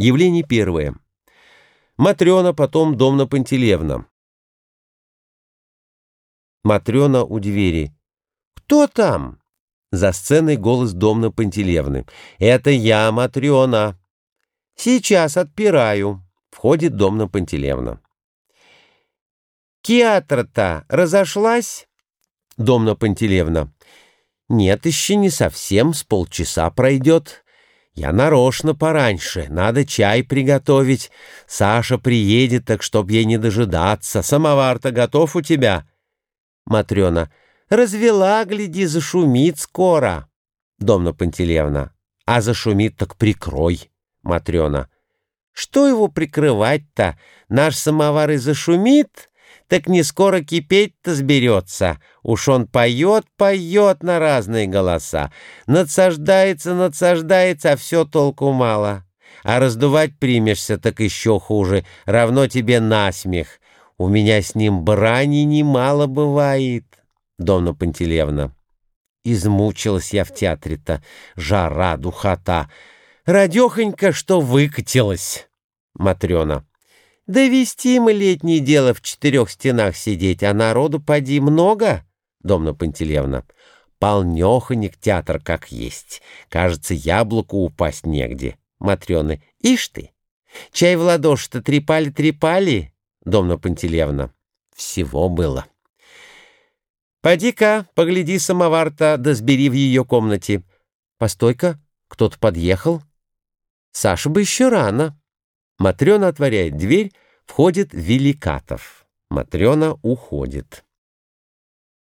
Явление первое. Матрена, потом Домна Пантелеевна. Матрена у двери. «Кто там?» За сценой голос Домна Пантелеевны. «Это я, Матрена». «Сейчас отпираю». Входит Домна Пантелеевна. «Театр-то разошлась?» Домна Пантелеевна. «Нет, еще не совсем, с полчаса пройдет». Я нарочно пораньше, надо чай приготовить. Саша приедет, так чтоб ей не дожидаться. Самовар-то готов у тебя?» Матрена. «Развела, гляди, зашумит скоро». Домна Пантелеевна. «А зашумит, так прикрой». Матрена. «Что его прикрывать-то? Наш самовар и зашумит?» Так не скоро кипеть-то сберется. Уж он поет, поет на разные голоса. Надсаждается, надсаждается, а все толку мало. А раздувать примешься, так еще хуже. Равно тебе насмех. У меня с ним брани немало бывает. Домна Пантелеевна. Измучилась я в театре-то. Жара, духота. Радехонька, что выкатилась. Матрена. Да вести мы летнее дело в четырех стенах сидеть, а народу поди много, Домна Пантелеевна. Полнеханик театр как есть. Кажется, яблоку упасть негде. Матрёны, ишь ты! Чай в ладоши-то трепали-трепали, Домна Пантелеевна. Всего было. Поди-ка, погляди самовар-то, да сбери в ее комнате. Постой-ка, кто-то подъехал. Саша бы еще рано. Матрена отворяет дверь, входит Великатов. Матрена уходит.